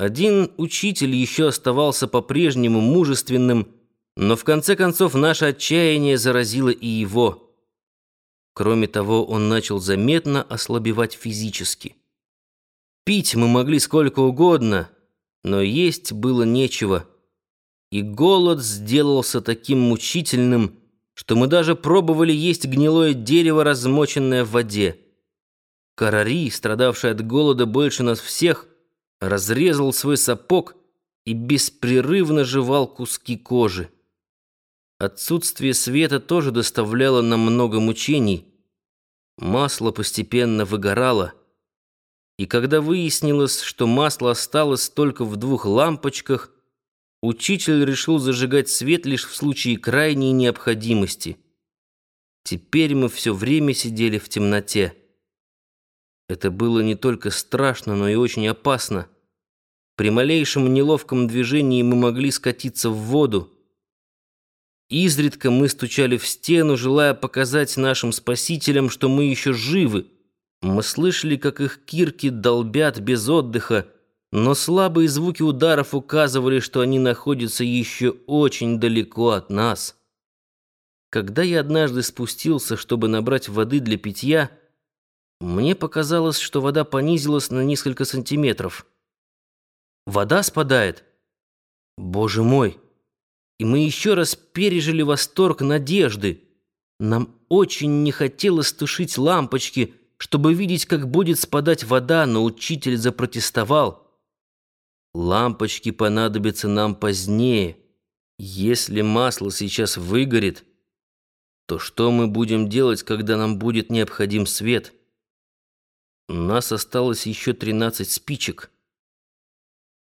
Один учитель еще оставался по-прежнему мужественным, но в конце концов наше отчаяние заразило и его. Кроме того, он начал заметно ослабевать физически. Пить мы могли сколько угодно, но есть было нечего. И голод сделался таким мучительным, что мы даже пробовали есть гнилое дерево, размоченное в воде. Карари, страдавший от голода больше нас всех, разрезал свой сапог и беспрерывно жевал куски кожи. Отсутствие света тоже доставляло нам много мучений. Масло постепенно выгорало, и когда выяснилось, что масло осталось только в двух лампочках, учитель решил зажигать свет лишь в случае крайней необходимости. Теперь мы все время сидели в темноте. Это было не только страшно, но и очень опасно. При малейшем неловком движении мы могли скатиться в воду. Изредка мы стучали в стену, желая показать нашим спасителям, что мы еще живы. Мы слышали, как их кирки долбят без отдыха, но слабые звуки ударов указывали, что они находятся еще очень далеко от нас. Когда я однажды спустился, чтобы набрать воды для питья, мне показалось, что вода понизилась на несколько сантиметров. Вода спадает. Боже мой! И мы еще раз пережили восторг надежды. Нам очень не хотелось тушить лампочки, чтобы видеть, как будет спадать вода, но учитель запротестовал. Лампочки понадобятся нам позднее. Если масло сейчас выгорит, то что мы будем делать, когда нам будет необходим свет?» У нас осталось еще 13 спичек.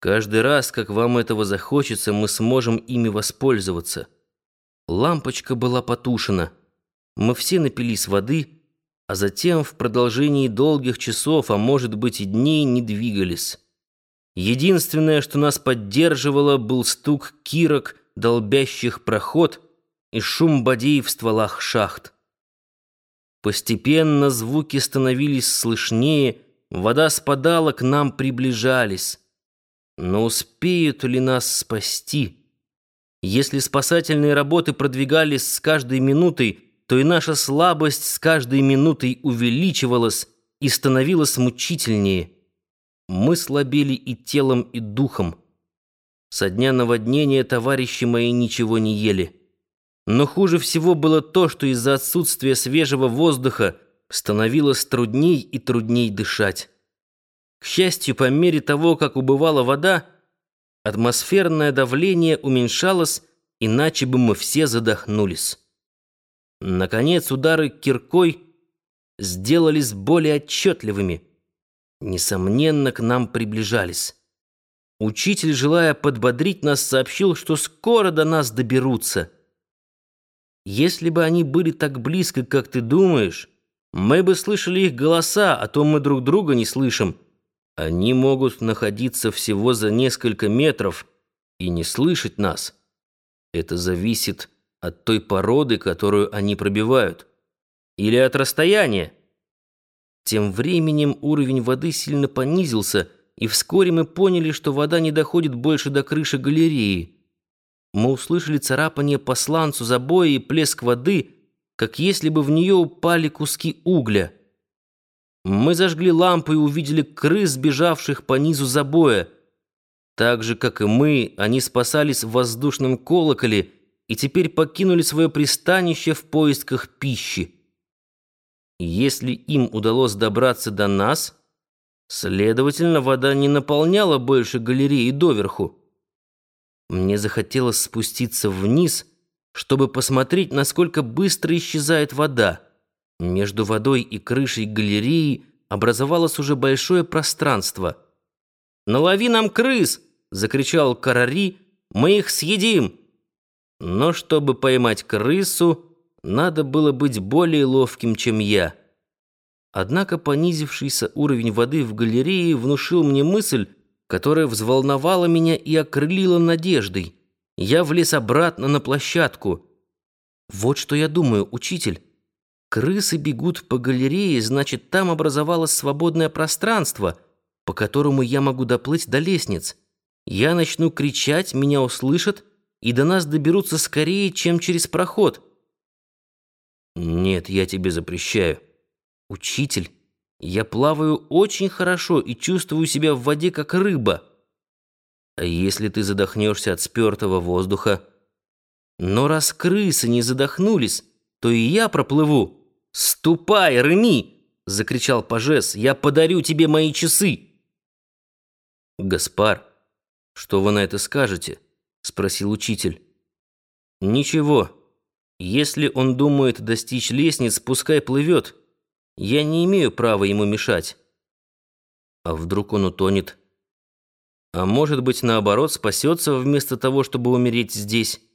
Каждый раз, как вам этого захочется, мы сможем ими воспользоваться. Лампочка была потушена. Мы все напились воды, а затем в продолжении долгих часов, а может быть и дней, не двигались. Единственное, что нас поддерживало, был стук кирок, долбящих проход, и шум бодей в стволах шахт. Постепенно звуки становились слышнее, вода спадала, к нам приближались. Но успеют ли нас спасти? Если спасательные работы продвигались с каждой минутой, то и наша слабость с каждой минутой увеличивалась и становилась мучительнее. Мы слабели и телом, и духом. Со дня наводнения товарищи мои ничего не ели. Но хуже всего было то, что из-за отсутствия свежего воздуха становилось трудней и трудней дышать. К счастью, по мере того, как убывала вода, атмосферное давление уменьшалось, иначе бы мы все задохнулись. Наконец удары киркой сделались более отчетливыми. Несомненно, к нам приближались. Учитель, желая подбодрить нас, сообщил, что скоро до нас доберутся — если бы они были так близко, как ты думаешь, мы бы слышали их голоса, а то мы друг друга не слышим. Они могут находиться всего за несколько метров и не слышать нас. Это зависит от той породы, которую они пробивают, или от расстояния. Тем временем уровень воды сильно понизился, и вскоре мы поняли, что вода не доходит больше до крыши галереи мы услышали царапание по сланцу забоя и плеск воды, как если бы в нее упали куски угля. Мы зажгли лампу и увидели крыс, бежавших по низу забоя. Так же, как и мы, они спасались в воздушном колоколе и теперь покинули свое пристанище в поисках пищи. Если им удалось добраться до нас, следовательно, вода не наполняла больше галереи доверху. Мне захотелось спуститься вниз, чтобы посмотреть, насколько быстро исчезает вода. Между водой и крышей галереи образовалось уже большое пространство. «Налови нам крыс!» — закричал Карари. «Мы их съедим!» Но чтобы поймать крысу, надо было быть более ловким, чем я. Однако понизившийся уровень воды в галерее внушил мне мысль, которая взволновала меня и окрылила надеждой. Я влез обратно на площадку. Вот что я думаю, учитель. Крысы бегут по галерее, значит, там образовалось свободное пространство, по которому я могу доплыть до лестниц. Я начну кричать, меня услышат, и до нас доберутся скорее, чем через проход. Нет, я тебе запрещаю. Учитель, я плаваю очень хорошо и чувствую себя в воде, как рыба. А если ты задохнешься от спертого воздуха? Но раз крысы не задохнулись, то и я проплыву. «Ступай, Реми!» — закричал Пажес. «Я подарю тебе мои часы!» «Гаспар, что вы на это скажете?» — спросил учитель. «Ничего. Если он думает достичь лестниц, пускай плывет. Я не имею права ему мешать. А вдруг он утонет? А может быть, наоборот, спасется вместо того, чтобы умереть здесь?»